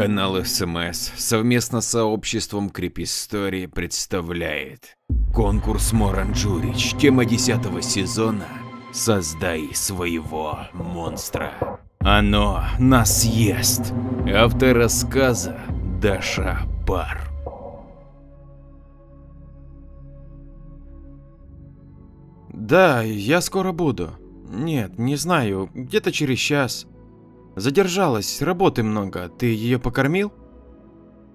Канал СМС совместно с сообществом Крипистории представляет конкурс Моранджурич, тема 10 сезона «Создай своего монстра». Оно нас ест. Автор рассказа Даша Пар. Да, я скоро буду. Нет, не знаю, где-то через час. Задержалась, работы много. Ты ее покормил?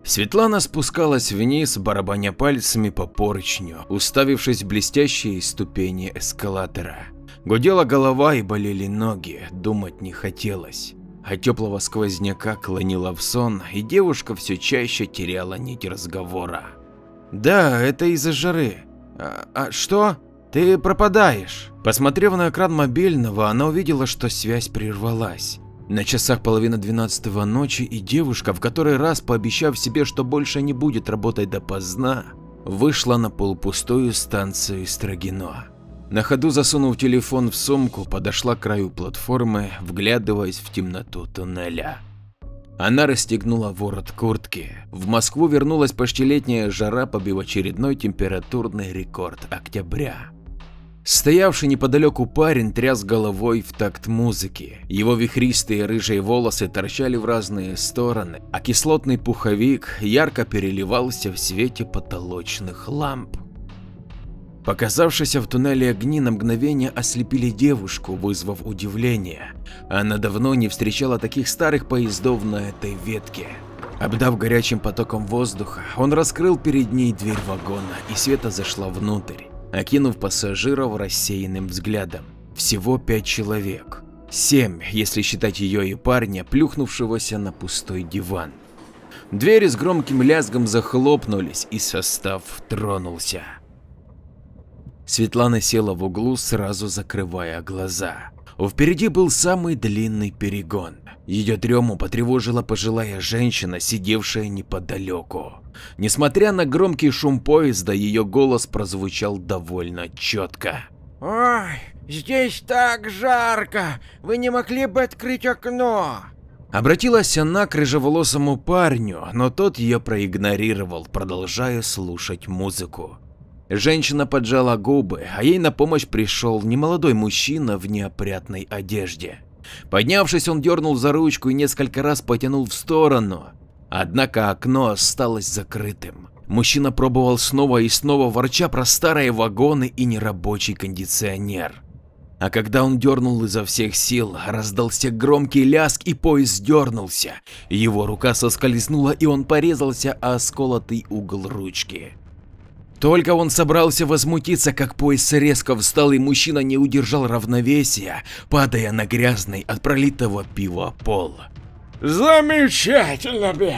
Светлана спускалась вниз, барабаня пальцами по поручню, уставившись в блестящие ступени эскалатора. Гудела голова и болели ноги, думать не хотелось. А теплого сквозняка клонила в сон, и девушка все чаще теряла нить разговора. Да, это из-за жары. А, а что? Ты пропадаешь. Посмотрев на экран мобильного, она увидела, что связь прервалась. На часах половина двенадцатого ночи и девушка, в который раз пообещав себе, что больше не будет работать допоздна, вышла на полупустую станцию Строгино. На ходу засунув телефон в сумку, подошла к краю платформы, вглядываясь в темноту туннеля. Она расстегнула ворот куртки. В Москву вернулась почти летняя жара, побив очередной температурный рекорд октября. Стоявший неподалеку парень тряс головой в такт музыки. Его вихристые рыжие волосы торчали в разные стороны, а кислотный пуховик ярко переливался в свете потолочных ламп. Показавшиеся в туннеле огни на мгновение ослепили девушку, вызвав удивление. Она давно не встречала таких старых поездов на этой ветке. Обдав горячим потоком воздуха, он раскрыл перед ней дверь вагона, и Света зашла внутрь окинув пассажиров рассеянным взглядом. Всего пять человек. Семь, если считать ее и парня, плюхнувшегося на пустой диван. Двери с громким лязгом захлопнулись, и состав тронулся. Светлана села в углу, сразу закрывая глаза. Впереди был самый длинный перегон. Ее дрему потревожила пожилая женщина, сидевшая неподалеку. Несмотря на громкий шум поезда, ее голос прозвучал довольно четко. «Ой, здесь так жарко! Вы не могли бы открыть окно?» Обратилась она к рыжеволосому парню, но тот ее проигнорировал, продолжая слушать музыку. Женщина поджала губы, а ей на помощь пришел немолодой мужчина в неопрятной одежде. Поднявшись, он дернул за ручку и несколько раз потянул в сторону. Однако окно осталось закрытым. Мужчина пробовал снова и снова, ворча про старые вагоны и нерабочий кондиционер. А когда он дернул изо всех сил, раздался громкий ляск и поезд дернулся. Его рука соскользнула и он порезался о осколотый угол ручки. Только он собрался возмутиться, как поезд резко встал и мужчина не удержал равновесия, падая на грязный от пролитого пива пол. Замечательно, бе!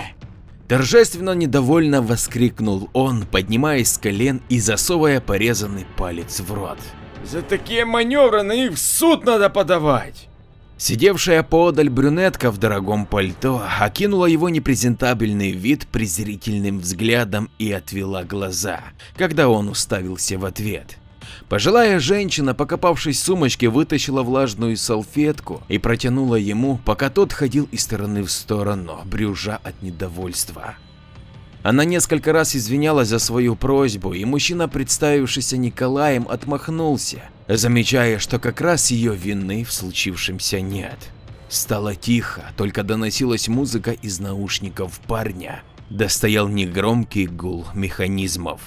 Торжественно недовольно воскликнул он, поднимаясь с колен и засовывая порезанный палец в рот. За такие маневры на них в суд надо подавать! Сидевшая поодаль брюнетка в дорогом пальто окинула его непрезентабельный вид презрительным взглядом и отвела глаза, когда он уставился в ответ. Пожилая женщина, покопавшись в сумочке, вытащила влажную салфетку и протянула ему, пока тот ходил из стороны в сторону, брюжа от недовольства. Она несколько раз извинялась за свою просьбу, и мужчина, представившийся Николаем, отмахнулся, замечая, что как раз ее вины в случившемся нет. Стало тихо, только доносилась музыка из наушников парня, да стоял негромкий гул механизмов.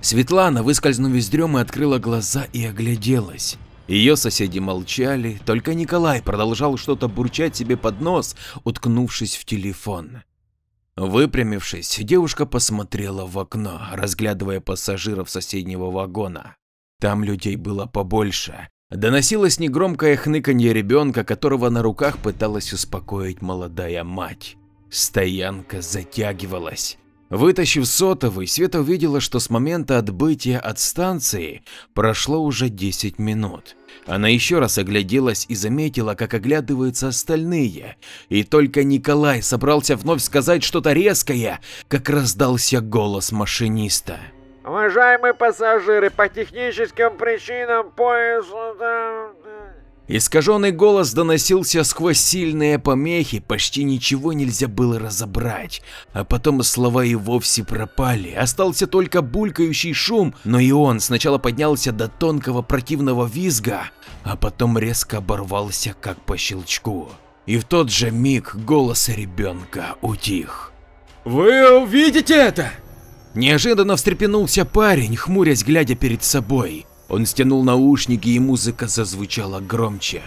Светлана, выскользнув из дремы, открыла глаза и огляделась. Ее соседи молчали, только Николай продолжал что-то бурчать себе под нос, уткнувшись в телефон. Выпрямившись, девушка посмотрела в окно, разглядывая пассажиров соседнего вагона. Там людей было побольше. Доносилось негромкое хныканье ребенка, которого на руках пыталась успокоить молодая мать. Стоянка затягивалась. Вытащив сотовый, Света увидела, что с момента отбытия от станции прошло уже 10 минут. Она еще раз огляделась и заметила, как оглядываются остальные, и только Николай собрался вновь сказать что-то резкое, как раздался голос машиниста. Уважаемые пассажиры, по техническим причинам поезд... Искаженный голос доносился сквозь сильные помехи, почти ничего нельзя было разобрать, а потом слова и вовсе пропали, остался только булькающий шум, но и он сначала поднялся до тонкого противного визга, а потом резко оборвался как по щелчку. И в тот же миг голос ребенка утих. «Вы увидите это?» Неожиданно встрепенулся парень, хмурясь глядя перед собой. Он стянул наушники и музыка зазвучала громче.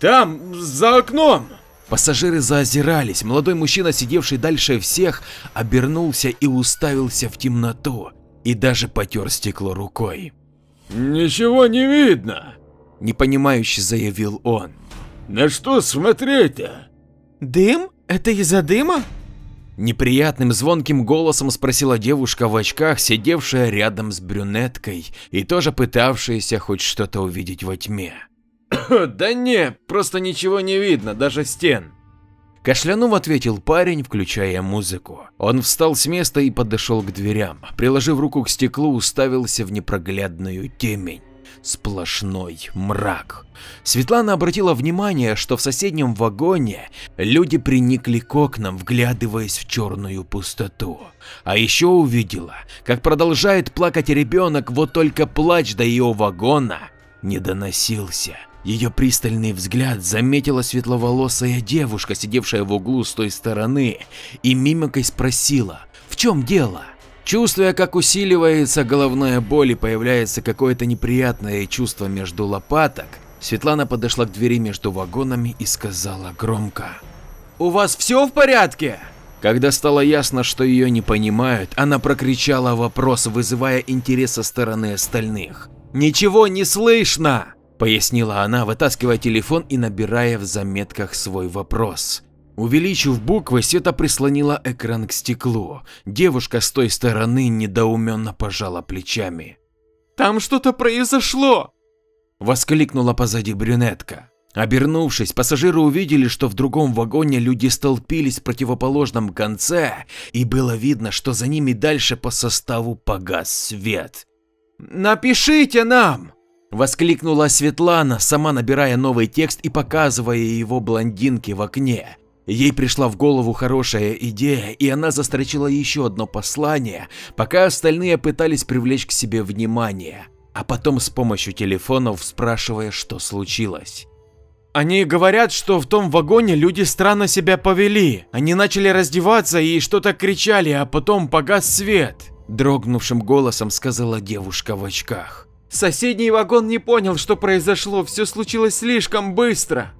«Там, за окном!» Пассажиры заозирались, молодой мужчина, сидевший дальше всех, обернулся и уставился в темноту, и даже потер стекло рукой. «Ничего не видно!» – непонимающе заявил он. «На что смотреть-то?» «Дым? Это из-за дыма?» Неприятным звонким голосом спросила девушка в очках, сидевшая рядом с брюнеткой и тоже пытавшаяся хоть что-то увидеть во тьме. «Да не, просто ничего не видно, даже стен». Кашлянув ответил парень, включая музыку. Он встал с места и подошел к дверям. Приложив руку к стеклу, уставился в непроглядную темень сплошной мрак. Светлана обратила внимание, что в соседнем вагоне люди приникли к окнам, вглядываясь в черную пустоту. А еще увидела, как продолжает плакать ребенок, вот только плач до ее вагона не доносился. Ее пристальный взгляд заметила светловолосая девушка, сидевшая в углу с той стороны, и мимикой спросила, в чем дело? Чувствуя, как усиливается головная боль и появляется какое-то неприятное чувство между лопаток, Светлана подошла к двери между вагонами и сказала громко. «У вас все в порядке?» Когда стало ясно, что ее не понимают, она прокричала вопрос, вызывая интерес со стороны остальных. «Ничего не слышно!» – пояснила она, вытаскивая телефон и набирая в заметках свой вопрос. Увеличив буквы, Света прислонила экран к стеклу. Девушка с той стороны недоуменно пожала плечами. «Там что-то произошло!» Воскликнула позади брюнетка. Обернувшись, пассажиры увидели, что в другом вагоне люди столпились в противоположном конце, и было видно, что за ними дальше по составу погас свет. «Напишите нам!» Воскликнула Светлана, сама набирая новый текст и показывая его блондинке в окне. Ей пришла в голову хорошая идея, и она застрочила еще одно послание, пока остальные пытались привлечь к себе внимание, а потом с помощью телефонов спрашивая, что случилось. Они говорят, что в том вагоне люди странно себя повели. Они начали раздеваться и что-то кричали, а потом погас свет. Дрогнувшим голосом сказала девушка в очках. Соседний вагон не понял, что произошло, все случилось слишком быстро.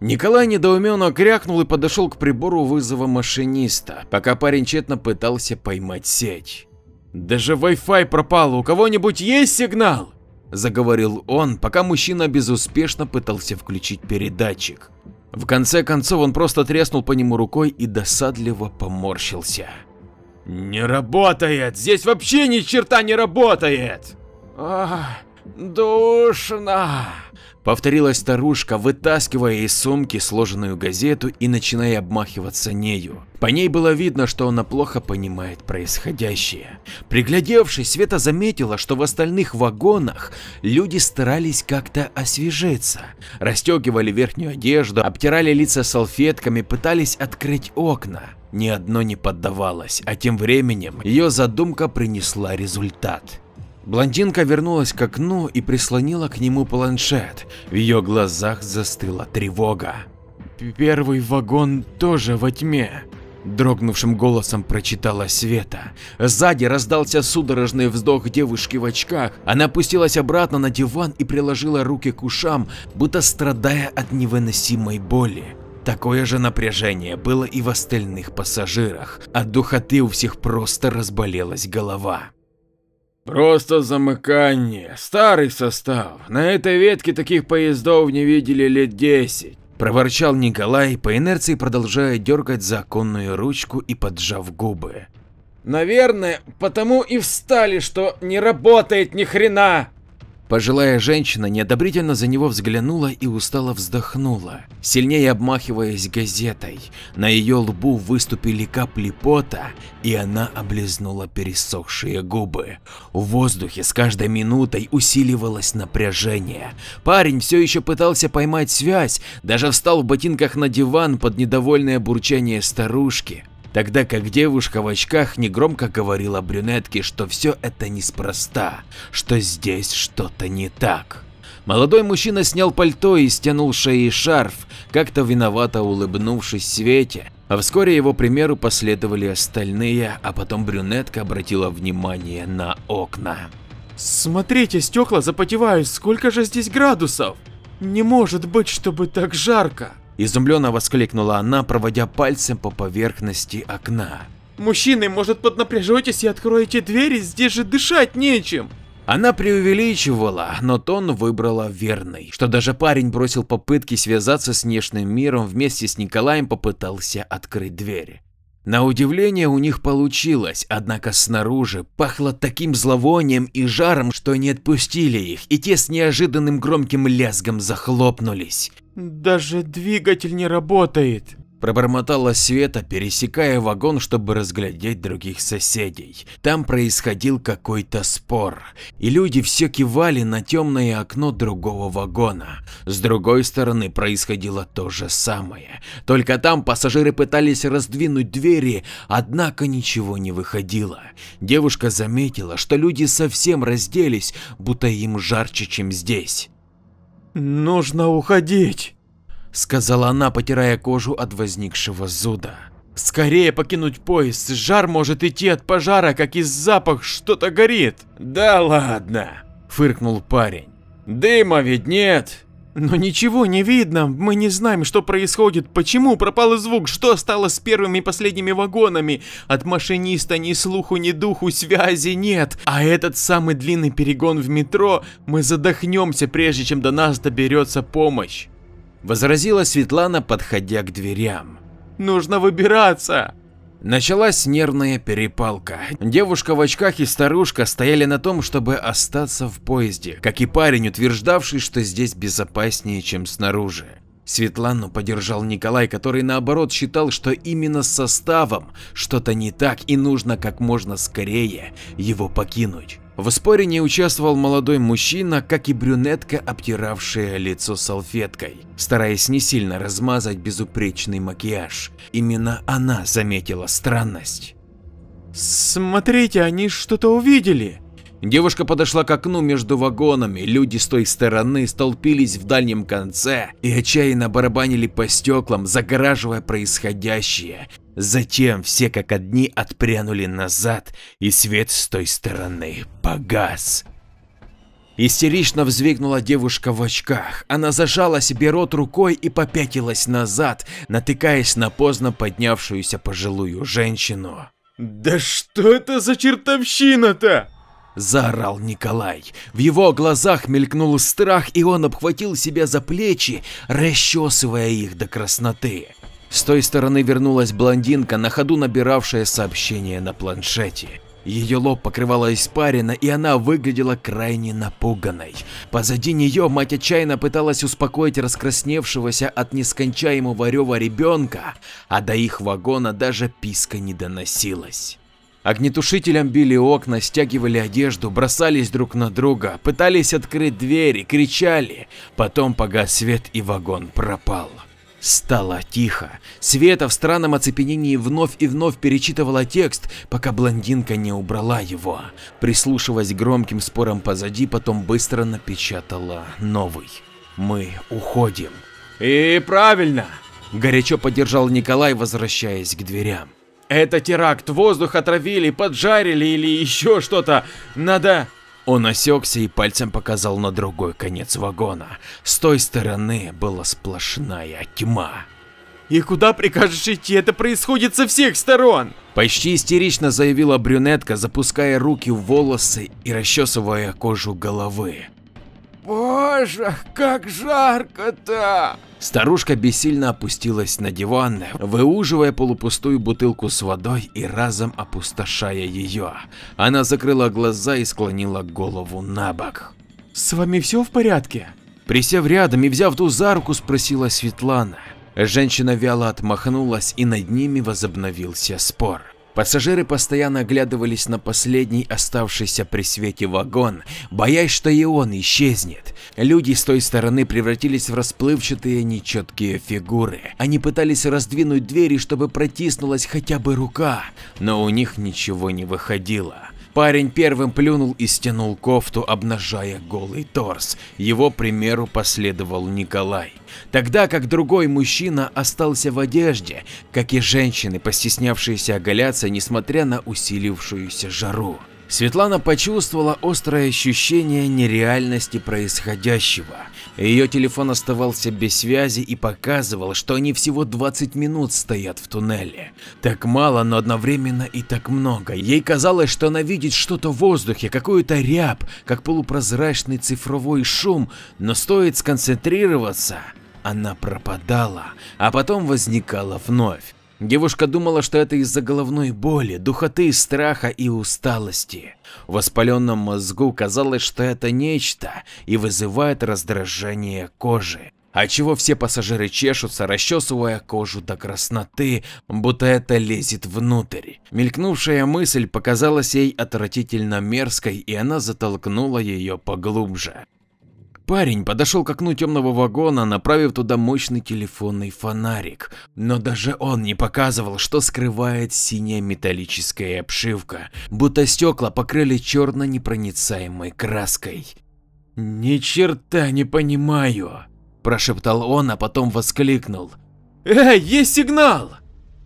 Николай недоуменно крякнул и подошел к прибору вызова машиниста, пока парень тщетно пытался поймать сеть. «Даже Wi-Fi пропал, у кого-нибудь есть сигнал?» – заговорил он, пока мужчина безуспешно пытался включить передатчик. В конце концов он просто треснул по нему рукой и досадливо поморщился. «Не работает! Здесь вообще ни черта не работает!» «Ах, душно!» Повторила старушка, вытаскивая из сумки сложенную газету и начиная обмахиваться нею. По ней было видно, что она плохо понимает происходящее. Приглядевшись, Света заметила, что в остальных вагонах люди старались как-то освежиться. Расстегивали верхнюю одежду, обтирали лица салфетками, пытались открыть окна. Ни одно не поддавалось, а тем временем ее задумка принесла результат. Блондинка вернулась к окну и прислонила к нему планшет. В ее глазах застыла тревога. «Первый вагон тоже во тьме», – дрогнувшим голосом прочитала Света. Сзади раздался судорожный вздох девушки в очках. Она опустилась обратно на диван и приложила руки к ушам, будто страдая от невыносимой боли. Такое же напряжение было и в остальных пассажирах. От духоты у всех просто разболелась голова. Просто замыкание. Старый состав. На этой ветке таких поездов не видели лет десять. Проворчал Николай, по инерции продолжая дергать законную ручку и поджав губы. Наверное, потому и встали, что не работает ни хрена. Пожилая женщина неодобрительно за него взглянула и устало вздохнула, сильнее обмахиваясь газетой. На ее лбу выступили капли пота, и она облизнула пересохшие губы. В воздухе с каждой минутой усиливалось напряжение. Парень все еще пытался поймать связь, даже встал в ботинках на диван под недовольное бурчание старушки тогда как девушка в очках негромко говорила брюнетке, что все это неспроста, что здесь что-то не так. Молодой мужчина снял пальто и стянул шеи шарф, как-то виновато улыбнувшись Свете, а вскоре его примеру последовали остальные, а потом брюнетка обратила внимание на окна. Смотрите, стекла запотевают, сколько же здесь градусов? Не может быть, чтобы так жарко. Изумленно воскликнула она, проводя пальцем по поверхности окна. Мужчины, может поднапряжетесь и откроете двери, здесь же дышать нечем. Она преувеличивала, но тон выбрала верный, что даже парень бросил попытки связаться с внешним миром вместе с Николаем попытался открыть дверь. На удивление у них получилось, однако снаружи пахло таким зловонием и жаром, что не отпустили их, и те с неожиданным громким лязгом захлопнулись. Даже двигатель не работает. Пробормотала Света, пересекая вагон, чтобы разглядеть других соседей. Там происходил какой-то спор, и люди все кивали на темное окно другого вагона. С другой стороны происходило то же самое, только там пассажиры пытались раздвинуть двери, однако ничего не выходило. Девушка заметила, что люди совсем разделись, будто им жарче, чем здесь. «Нужно уходить», — сказала она, потирая кожу от возникшего зуда. «Скорее покинуть поезд, жар может идти от пожара, как из запах что-то горит». «Да ладно», — фыркнул парень. «Дыма ведь нет». Но ничего не видно, мы не знаем, что происходит, почему пропал звук, что стало с первыми и последними вагонами. От машиниста ни слуху, ни духу, связи нет. А этот самый длинный перегон в метро, мы задохнемся, прежде чем до нас доберется помощь. Возразила Светлана, подходя к дверям. Нужно выбираться. Началась нервная перепалка. Девушка в очках и старушка стояли на том, чтобы остаться в поезде, как и парень, утверждавший, что здесь безопаснее, чем снаружи. Светлану поддержал Николай, который наоборот считал, что именно с составом что-то не так и нужно как можно скорее его покинуть. В споре не участвовал молодой мужчина, как и брюнетка, обтиравшая лицо салфеткой, стараясь не сильно размазать безупречный макияж. Именно она заметила странность. «Смотрите, они что-то увидели!» Девушка подошла к окну между вагонами, люди с той стороны столпились в дальнем конце и отчаянно барабанили по стеклам, загораживая происходящее. Затем все как одни отпрянули назад, и свет с той стороны погас. Истерично взвигнула девушка в очках. Она зажала себе рот рукой и попятилась назад, натыкаясь на поздно поднявшуюся пожилую женщину. «Да что это за чертовщина-то?» Заорал Николай. В его глазах мелькнул страх, и он обхватил себя за плечи, расчесывая их до красноты. С той стороны вернулась блондинка, на ходу набиравшая сообщение на планшете. Ее лоб покрывала испарина, и она выглядела крайне напуганной. Позади нее мать отчаянно пыталась успокоить раскрасневшегося от нескончаемого рева ребенка, а до их вагона даже писка не доносилась. Огнетушителем били окна, стягивали одежду, бросались друг на друга, пытались открыть двери, кричали, потом погас свет и вагон пропал. Стало тихо. Света в странном оцепенении вновь и вновь перечитывала текст, пока блондинка не убрала его. Прислушиваясь к громким спорам позади, потом быстро напечатала новый. Мы уходим. И правильно. Горячо поддержал Николай, возвращаясь к дверям. Это теракт, воздух отравили, поджарили или еще что-то. Надо он осекся и пальцем показал на другой конец вагона. С той стороны была сплошная тьма. «И куда прикажешь идти? Это происходит со всех сторон!» Почти истерично заявила брюнетка, запуская руки в волосы и расчесывая кожу головы. Боже, как жарко-то! Старушка бессильно опустилась на диван, выуживая полупустую бутылку с водой и разом опустошая ее. Она закрыла глаза и склонила голову на бок. С вами все в порядке? Присев рядом и взяв ту за руку, спросила Светлана. Женщина вяло отмахнулась и над ними возобновился спор. Пассажиры постоянно оглядывались на последний оставшийся при свете вагон, боясь, что и он исчезнет. Люди с той стороны превратились в расплывчатые нечеткие фигуры. Они пытались раздвинуть двери, чтобы протиснулась хотя бы рука, но у них ничего не выходило. Парень первым плюнул и стянул кофту, обнажая голый торс. Его примеру последовал Николай. Тогда как другой мужчина остался в одежде, как и женщины, постеснявшиеся оголяться, несмотря на усилившуюся жару. Светлана почувствовала острое ощущение нереальности происходящего. Ее телефон оставался без связи и показывал, что они всего 20 минут стоят в туннеле. Так мало, но одновременно и так много. Ей казалось, что она видит что-то в воздухе, какую-то рябь, как полупрозрачный цифровой шум, но стоит сконцентрироваться, она пропадала, а потом возникала вновь. Девушка думала, что это из-за головной боли, духоты, страха и усталости. В воспаленном мозгу казалось, что это нечто и вызывает раздражение кожи. Отчего все пассажиры чешутся, расчесывая кожу до красноты, будто это лезет внутрь. Мелькнувшая мысль показалась ей отвратительно мерзкой, и она затолкнула ее поглубже. Парень подошел к окну темного вагона, направив туда мощный телефонный фонарик, но даже он не показывал, что скрывает синяя металлическая обшивка, будто стекла покрыли черно-непроницаемой краской. «Ни черта не понимаю», – прошептал он, а потом воскликнул. «Эй, есть сигнал!»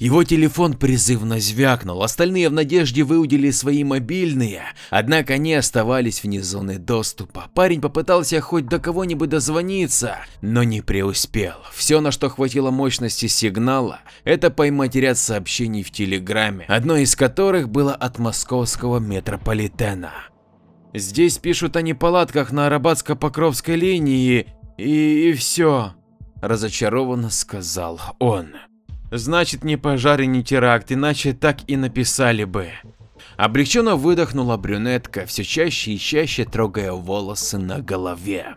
Его телефон призывно звякнул, остальные в надежде выудили свои мобильные, однако они оставались вне зоны доступа. Парень попытался хоть до кого-нибудь дозвониться, но не преуспел. Все, на что хватило мощности сигнала, это поймать ряд сообщений в Телеграме, одно из которых было от московского метрополитена. Здесь пишут о неполадках на Арабатско-Покровской линии и, и все, разочарованно сказал он. Значит, не пожар и не теракт, иначе так и написали бы. Облегченно выдохнула брюнетка, все чаще и чаще трогая волосы на голове.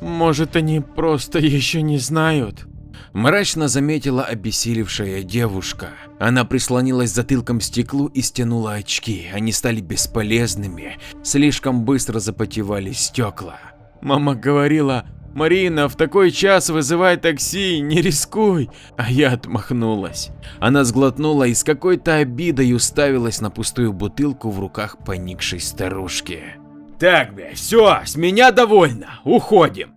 Может, они просто еще не знают? Мрачно заметила обессилевшая девушка. Она прислонилась затылком к стеклу и стянула очки. Они стали бесполезными, слишком быстро запотевали стекла. Мама говорила, «Марина, в такой час вызывай такси, не рискуй!» А я отмахнулась. Она сглотнула и с какой-то обидой уставилась на пустую бутылку в руках поникшей старушки. «Так, бля, все, с меня довольно, уходим!»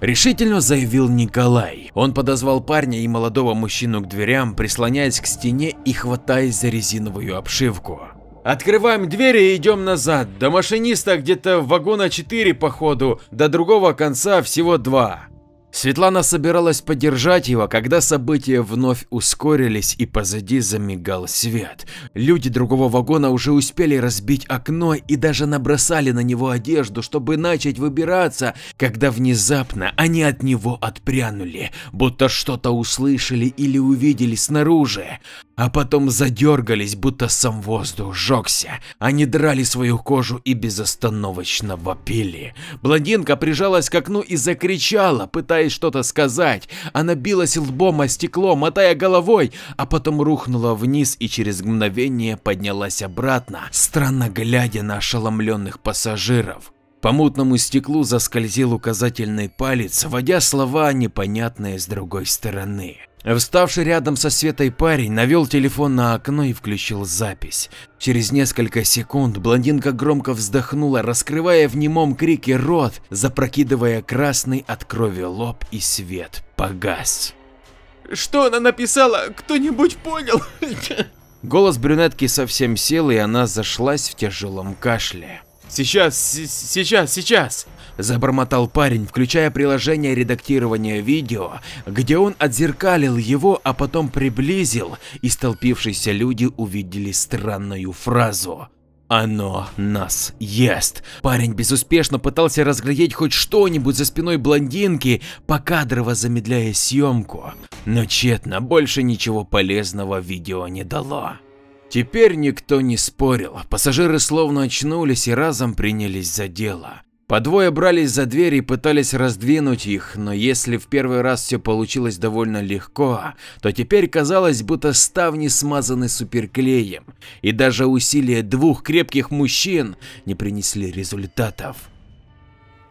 Решительно заявил Николай. Он подозвал парня и молодого мужчину к дверям, прислоняясь к стене и хватаясь за резиновую обшивку. Открываем двери и идем назад. До машиниста где-то вагона 4 походу, до другого конца всего два. Светлана собиралась поддержать его, когда события вновь ускорились и позади замигал свет. Люди другого вагона уже успели разбить окно и даже набросали на него одежду, чтобы начать выбираться, когда внезапно они от него отпрянули, будто что-то услышали или увидели снаружи. А потом задергались, будто сам воздух сжегся. Они драли свою кожу и безостановочно вопили. Блондинка прижалась к окну и закричала, пытаясь что-то сказать. Она билась лбом о стекло, мотая головой, а потом рухнула вниз и через мгновение поднялась обратно, странно глядя на ошеломленных пассажиров. По мутному стеклу заскользил указательный палец, вводя слова, непонятные с другой стороны. Вставший рядом со Светой парень навел телефон на окно и включил запись. Через несколько секунд блондинка громко вздохнула, раскрывая в немом крике рот, запрокидывая красный от крови лоб и свет погас. Что она написала? Кто-нибудь понял? Голос брюнетки совсем сел и она зашлась в тяжелом кашле. Сейчас, сейчас, сейчас. Забормотал парень, включая приложение редактирования видео, где он отзеркалил его, а потом приблизил, и столпившиеся люди увидели странную фразу. Оно нас ест. Парень безуспешно пытался разглядеть хоть что-нибудь за спиной блондинки, покадрово замедляя съемку, но тщетно больше ничего полезного видео не дало. Теперь никто не спорил, пассажиры словно очнулись и разом принялись за дело. По двое брались за дверь и пытались раздвинуть их, но если в первый раз все получилось довольно легко, то теперь казалось, будто ставни смазаны суперклеем, и даже усилия двух крепких мужчин не принесли результатов.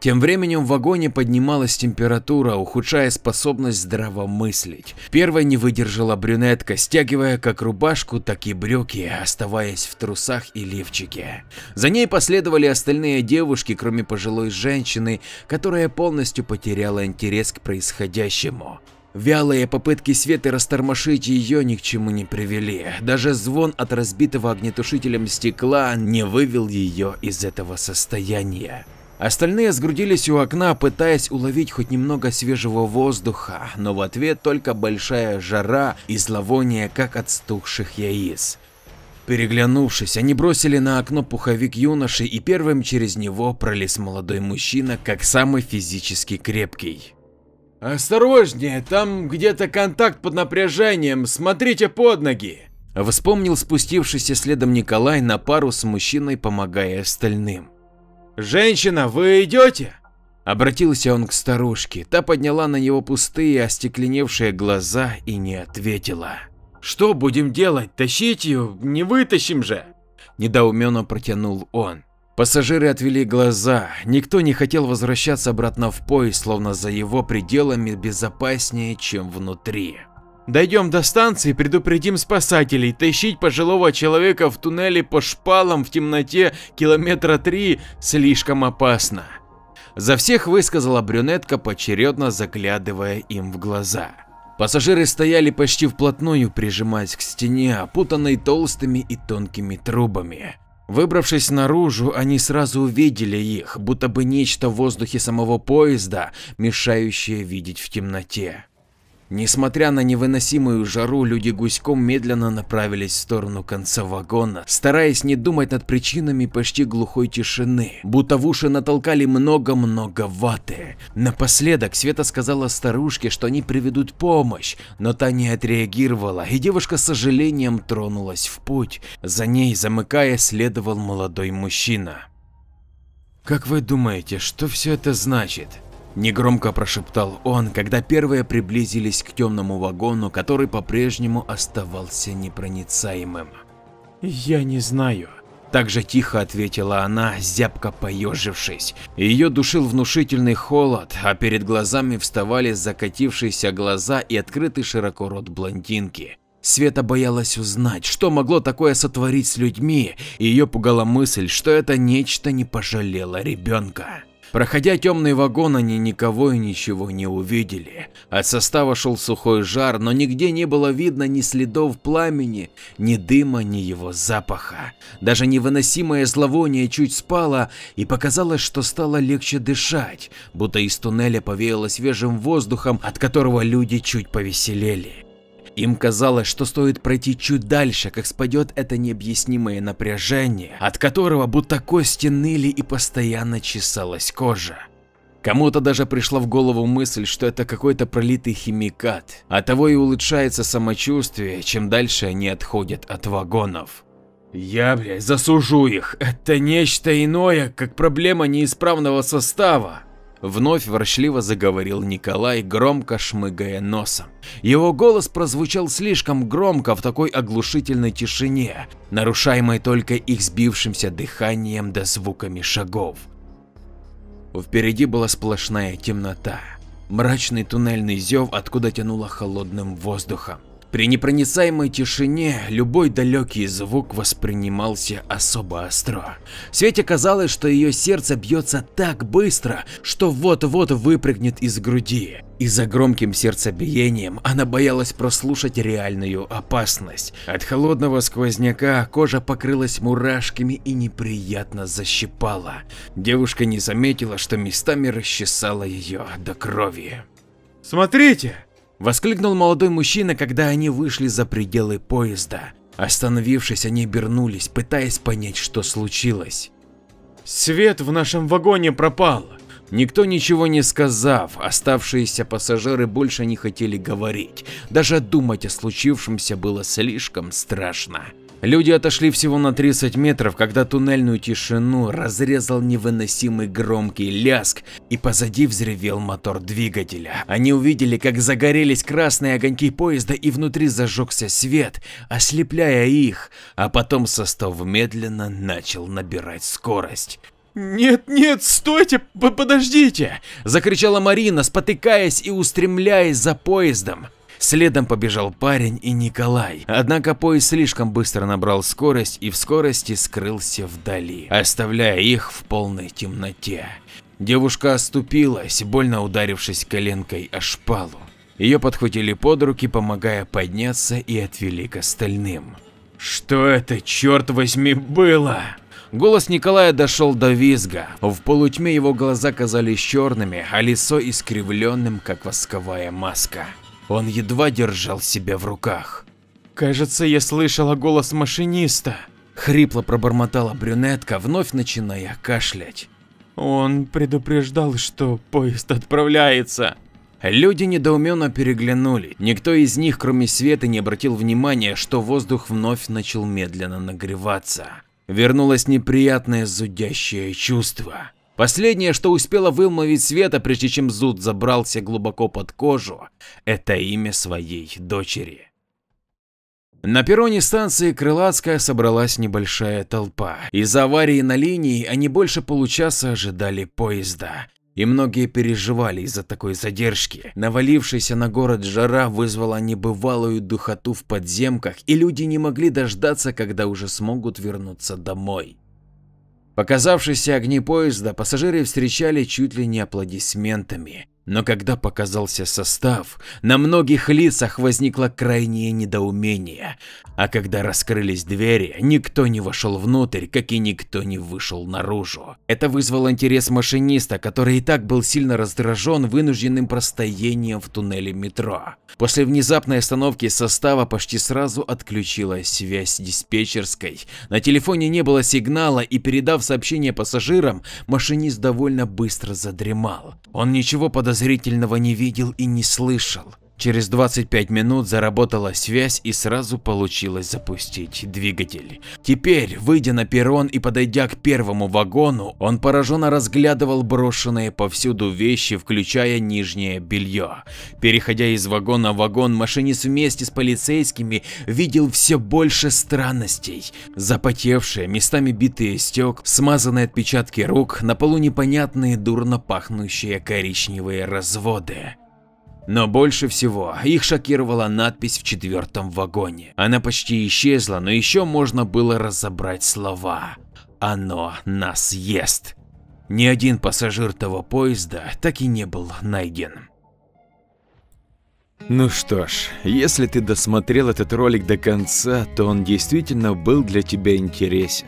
Тем временем в вагоне поднималась температура, ухудшая способность здраво мыслить. Первой не выдержала брюнетка, стягивая как рубашку, так и брюки, оставаясь в трусах и лифчике. За ней последовали остальные девушки, кроме пожилой женщины, которая полностью потеряла интерес к происходящему. Вялые попытки Светы растормошить ее ни к чему не привели. Даже звон от разбитого огнетушителем стекла не вывел ее из этого состояния. Остальные сгрудились у окна, пытаясь уловить хоть немного свежего воздуха, но в ответ только большая жара и зловоние, как от стухших яиц. Переглянувшись, они бросили на окно пуховик юноши и первым через него пролез молодой мужчина, как самый физически крепкий. «Осторожнее, там где-то контакт под напряжением, смотрите под ноги!» Вспомнил спустившийся следом Николай на пару с мужчиной, помогая остальным. «Женщина, вы идете?» Обратился он к старушке, та подняла на него пустые, остекленевшие глаза и не ответила. «Что будем делать? Тащить ее? Не вытащим же!» Недоуменно протянул он. Пассажиры отвели глаза, никто не хотел возвращаться обратно в поезд, словно за его пределами безопаснее, чем внутри. Дойдем до станции, предупредим спасателей. Тащить пожилого человека в туннеле по шпалам в темноте километра три слишком опасно. За всех высказала брюнетка, поочередно заглядывая им в глаза. Пассажиры стояли почти вплотную, прижимаясь к стене, опутанной толстыми и тонкими трубами. Выбравшись наружу, они сразу увидели их, будто бы нечто в воздухе самого поезда, мешающее видеть в темноте. Несмотря на невыносимую жару, люди гуськом медленно направились в сторону конца вагона, стараясь не думать над причинами почти глухой тишины, будто в уши натолкали много-много ваты. Напоследок Света сказала старушке, что они приведут помощь, но та не отреагировала, и девушка с сожалением тронулась в путь. За ней, замыкая, следовал молодой мужчина. «Как вы думаете, что все это значит?» Негромко прошептал он, когда первые приблизились к темному вагону, который по-прежнему оставался непроницаемым. «Я не знаю», так же тихо ответила она, зябко поежившись. Ее душил внушительный холод, а перед глазами вставали закатившиеся глаза и открытый широко рот блондинки. Света боялась узнать, что могло такое сотворить с людьми, и ее пугала мысль, что это нечто не пожалело ребенка. Проходя темный вагон, они никого и ничего не увидели. От состава шел сухой жар, но нигде не было видно ни следов пламени, ни дыма, ни его запаха. Даже невыносимое зловоние чуть спало, и показалось, что стало легче дышать, будто из туннеля повеяло свежим воздухом, от которого люди чуть повеселели. Им казалось, что стоит пройти чуть дальше, как спадет это необъяснимое напряжение, от которого будто кости ныли и постоянно чесалась кожа. Кому-то даже пришла в голову мысль, что это какой-то пролитый химикат, а того и улучшается самочувствие, чем дальше они отходят от вагонов. Я, блядь, засужу их. Это нечто иное, как проблема неисправного состава. Вновь ворчливо заговорил Николай, громко шмыгая носом. Его голос прозвучал слишком громко в такой оглушительной тишине, нарушаемой только их сбившимся дыханием да звуками шагов. Впереди была сплошная темнота, мрачный туннельный зев, откуда тянуло холодным воздухом. При непроницаемой тишине любой далекий звук воспринимался особо остро. Свете казалось, что ее сердце бьется так быстро, что вот-вот выпрыгнет из груди. И за громким сердцебиением она боялась прослушать реальную опасность. От холодного сквозняка кожа покрылась мурашками и неприятно защипала. Девушка не заметила, что местами расчесала ее до крови. «Смотрите!» Воскликнул молодой мужчина, когда они вышли за пределы поезда. Остановившись, они обернулись, пытаясь понять, что случилось. Свет в нашем вагоне пропал. Никто ничего не сказав, оставшиеся пассажиры больше не хотели говорить. Даже думать о случившемся было слишком страшно. Люди отошли всего на 30 метров, когда туннельную тишину разрезал невыносимый громкий ляск и позади взревел мотор двигателя. Они увидели, как загорелись красные огоньки поезда и внутри зажегся свет, ослепляя их, а потом состав медленно начал набирать скорость. «Нет, нет, стойте, подождите!» – закричала Марина, спотыкаясь и устремляясь за поездом. Следом побежал парень и Николай, однако поезд слишком быстро набрал скорость и в скорости скрылся вдали, оставляя их в полной темноте. Девушка оступилась, больно ударившись коленкой о шпалу. Ее подхватили под руки, помогая подняться и отвели к остальным. Что это, черт возьми, было? Голос Николая дошел до визга. В полутьме его глаза казались черными, а лицо искривленным, как восковая маска. Он едва держал себя в руках. «Кажется, я слышала голос машиниста», – хрипло пробормотала брюнетка, вновь начиная кашлять. «Он предупреждал, что поезд отправляется». Люди недоуменно переглянули. Никто из них, кроме Света, не обратил внимания, что воздух вновь начал медленно нагреваться. Вернулось неприятное зудящее чувство. Последнее, что успела вымолвить Света, прежде чем зуд забрался глубоко под кожу, это имя своей дочери. На перроне станции Крылатская собралась небольшая толпа. Из-за аварии на линии они больше получаса ожидали поезда. И многие переживали из-за такой задержки. Навалившаяся на город жара вызвала небывалую духоту в подземках, и люди не могли дождаться, когда уже смогут вернуться домой. Показавшиеся огни поезда пассажиры встречали чуть ли не аплодисментами. Но когда показался состав, на многих лицах возникло крайнее недоумение, а когда раскрылись двери, никто не вошел внутрь, как и никто не вышел наружу. Это вызвало интерес машиниста, который и так был сильно раздражен вынужденным простоянием в туннеле метро. После внезапной остановки состава почти сразу отключилась связь диспетчерской. На телефоне не было сигнала и передав сообщение пассажирам, машинист довольно быстро задремал. Он ничего подозревал подозрительного не видел и не слышал. Через 25 минут заработала связь и сразу получилось запустить двигатель. Теперь, выйдя на перрон и подойдя к первому вагону, он пораженно разглядывал брошенные повсюду вещи, включая нижнее белье. Переходя из вагона в вагон, машинист вместе с полицейскими видел все больше странностей. Запотевшие, местами битые стек, смазанные отпечатки рук, на полу непонятные дурно пахнущие коричневые разводы. Но больше всего их шокировала надпись в четвертом вагоне. Она почти исчезла, но еще можно было разобрать слова «Оно нас ест». Ни один пассажир того поезда так и не был найден. Ну что ж, если ты досмотрел этот ролик до конца, то он действительно был для тебя интересен.